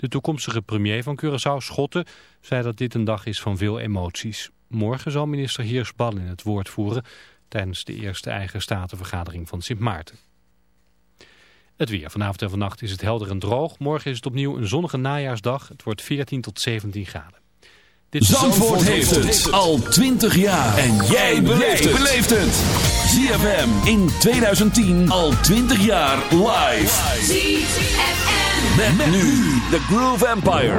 De toekomstige premier van Curaçao, Schotten, zei dat dit een dag is van veel emoties. Morgen zal minister Heers in het woord voeren tijdens de eerste eigen statenvergadering van Sint Maarten. Het weer. Vanavond en vannacht is het helder en droog. Morgen is het opnieuw een zonnige najaarsdag. Het wordt 14 tot 17 graden. Dit Zandvoort, heeft het al 20 jaar. En jij beleeft het. ZFM in 2010 al 20 jaar live. ZFM. Met, met nu The Groove Empire.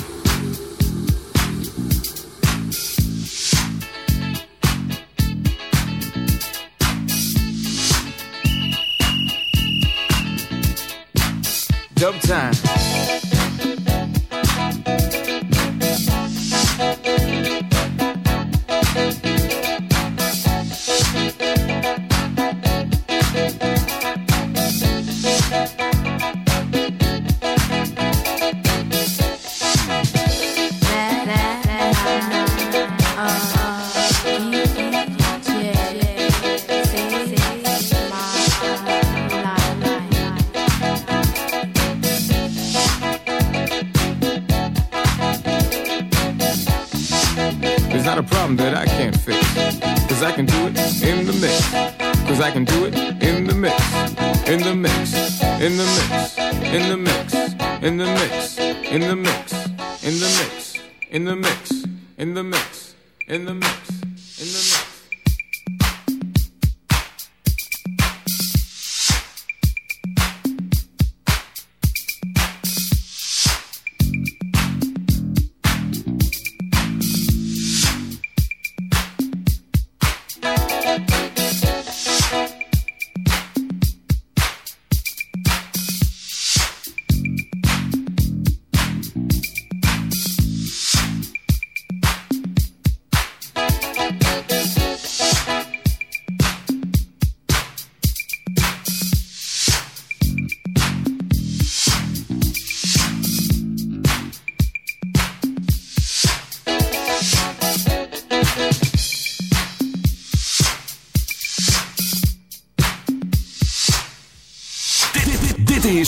sometimes.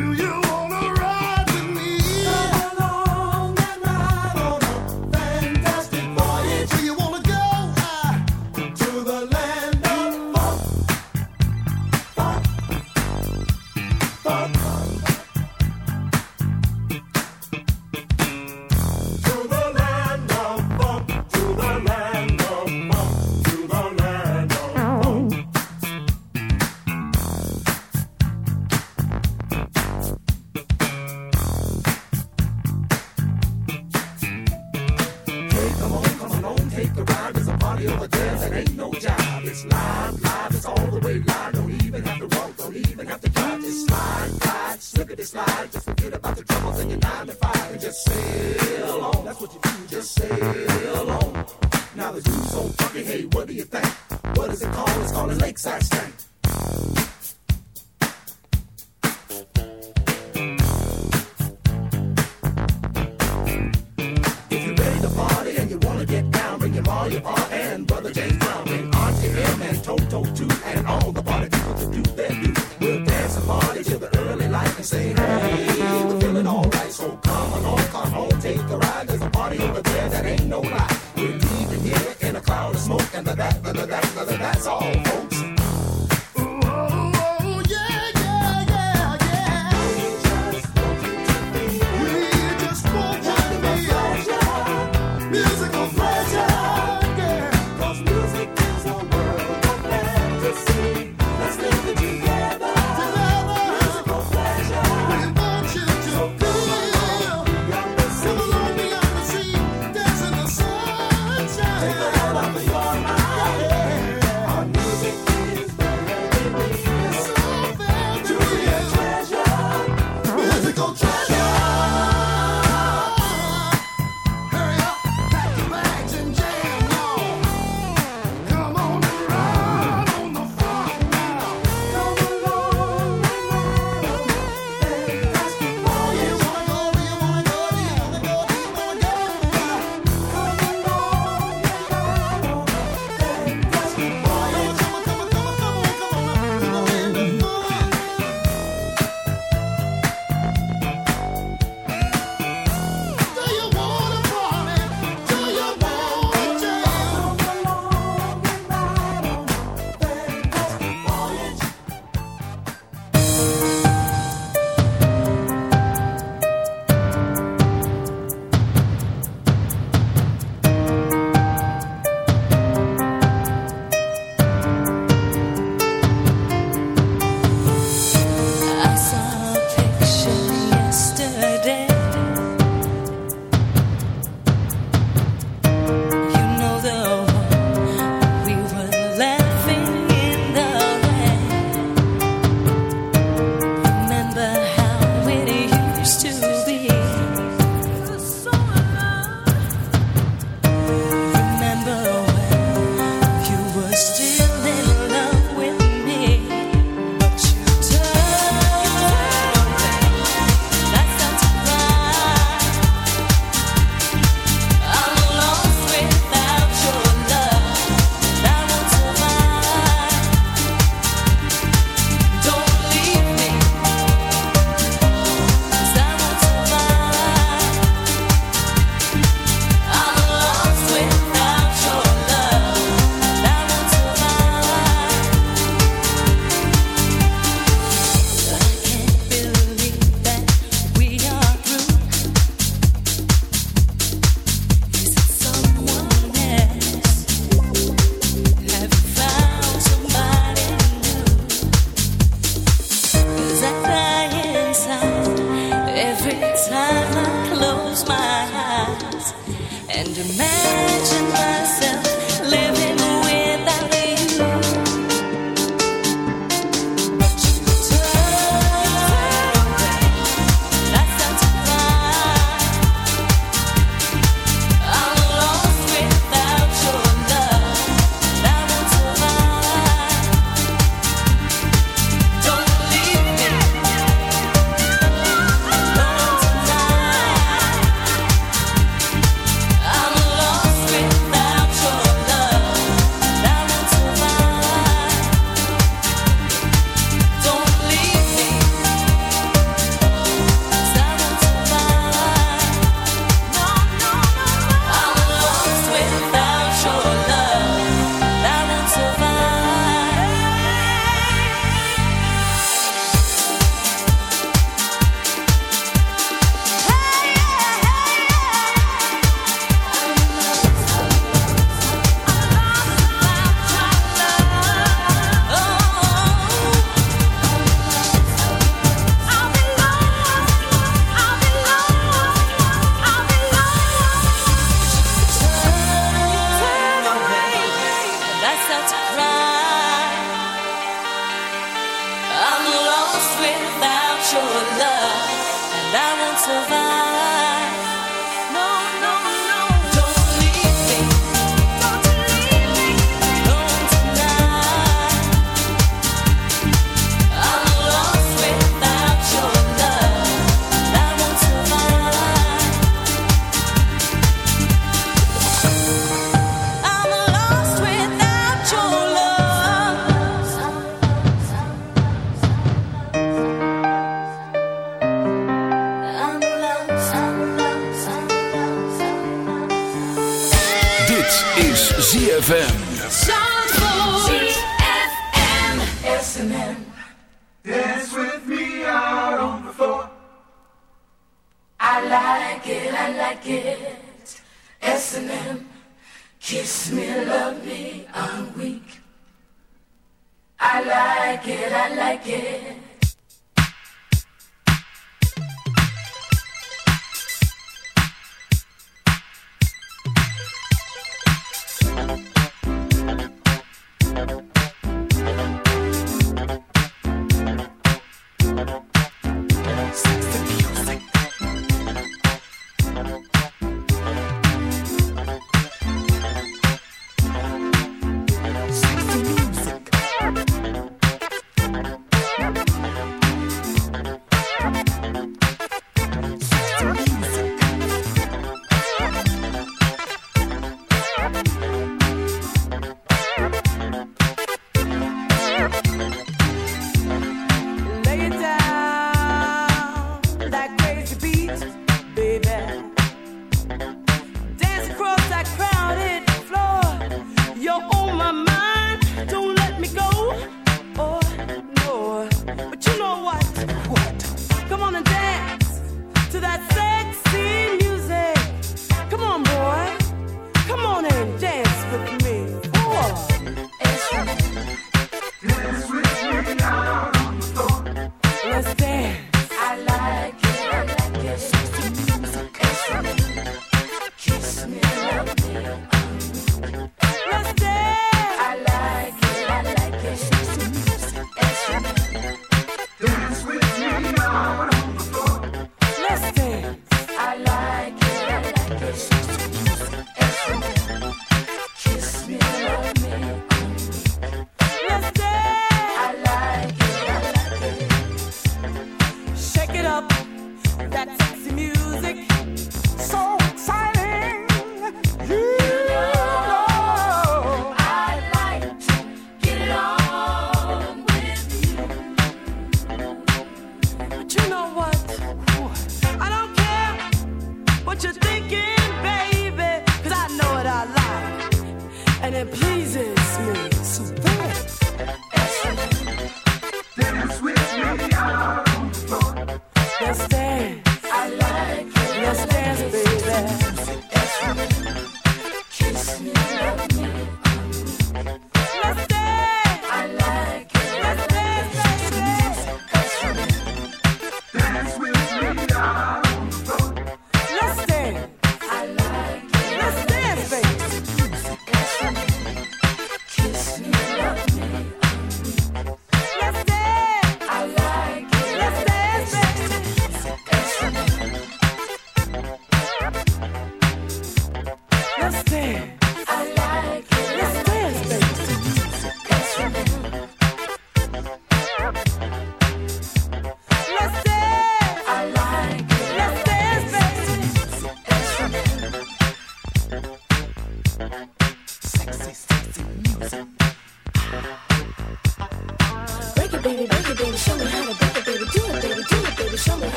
do you?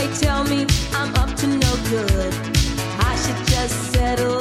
They tell me I'm up to no good. I should just settle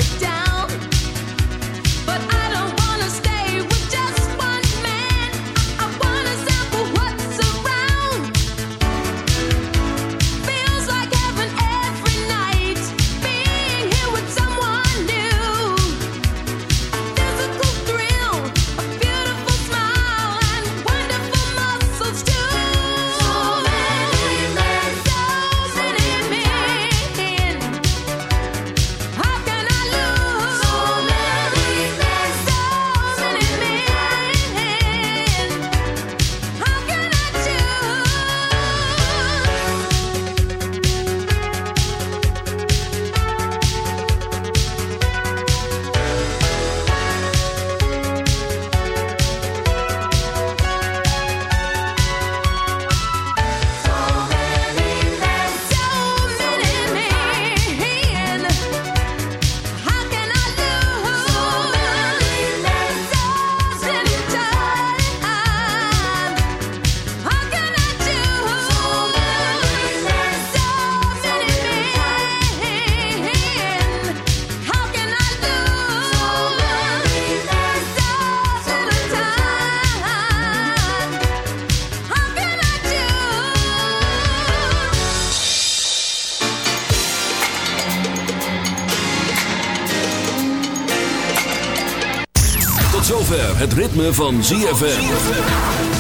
ritme van ZFM.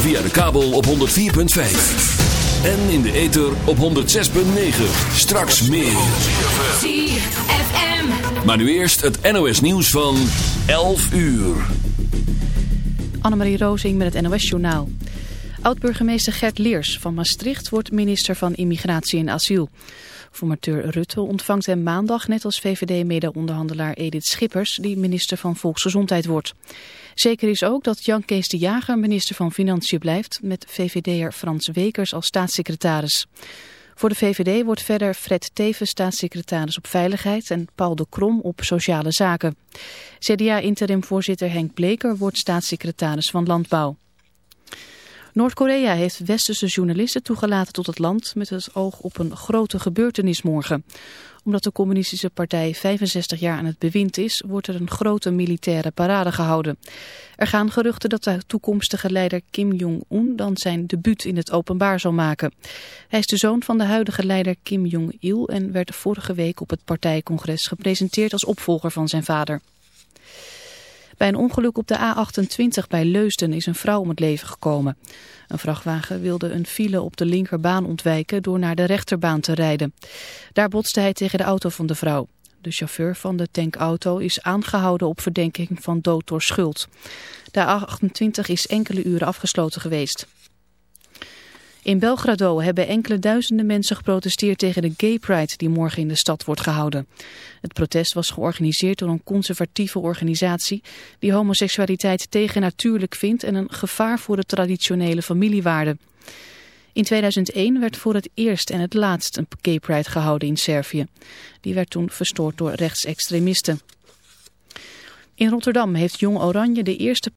Via de kabel op 104.5. En in de ether op 106.9. Straks meer. ZFM. Maar nu eerst het NOS nieuws van 11 uur. Annemarie Rozing met het NOS-journaal. Oud-burgemeester Gert Leers van Maastricht wordt minister van Immigratie en Asiel. Formateur Rutte ontvangt hem maandag net als VVD-mede-onderhandelaar Edith Schippers, die minister van Volksgezondheid wordt. Zeker is ook dat Jan Kees de Jager minister van Financiën blijft, met VVD'er Frans Wekers als staatssecretaris. Voor de VVD wordt verder Fred Teven staatssecretaris op Veiligheid en Paul de Krom op Sociale Zaken. CDA-interimvoorzitter Henk Bleker wordt staatssecretaris van Landbouw. Noord-Korea heeft westerse journalisten toegelaten tot het land met het oog op een grote gebeurtenis morgen. Omdat de communistische partij 65 jaar aan het bewind is, wordt er een grote militaire parade gehouden. Er gaan geruchten dat de toekomstige leider Kim Jong-un dan zijn debuut in het openbaar zal maken. Hij is de zoon van de huidige leider Kim Jong-il en werd vorige week op het partijcongres gepresenteerd als opvolger van zijn vader. Bij een ongeluk op de A28 bij Leusden is een vrouw om het leven gekomen. Een vrachtwagen wilde een file op de linkerbaan ontwijken door naar de rechterbaan te rijden. Daar botste hij tegen de auto van de vrouw. De chauffeur van de tankauto is aangehouden op verdenking van dood door schuld. De A28 is enkele uren afgesloten geweest. In Belgrado hebben enkele duizenden mensen geprotesteerd tegen de Gay Pride die morgen in de stad wordt gehouden. Het protest was georganiseerd door een conservatieve organisatie die homoseksualiteit tegennatuurlijk vindt en een gevaar voor de traditionele familiewaarden. In 2001 werd voor het eerst en het laatst een Gay Pride gehouden in Servië. Die werd toen verstoord door rechtsextremisten. In Rotterdam heeft Jong Oranje de eerste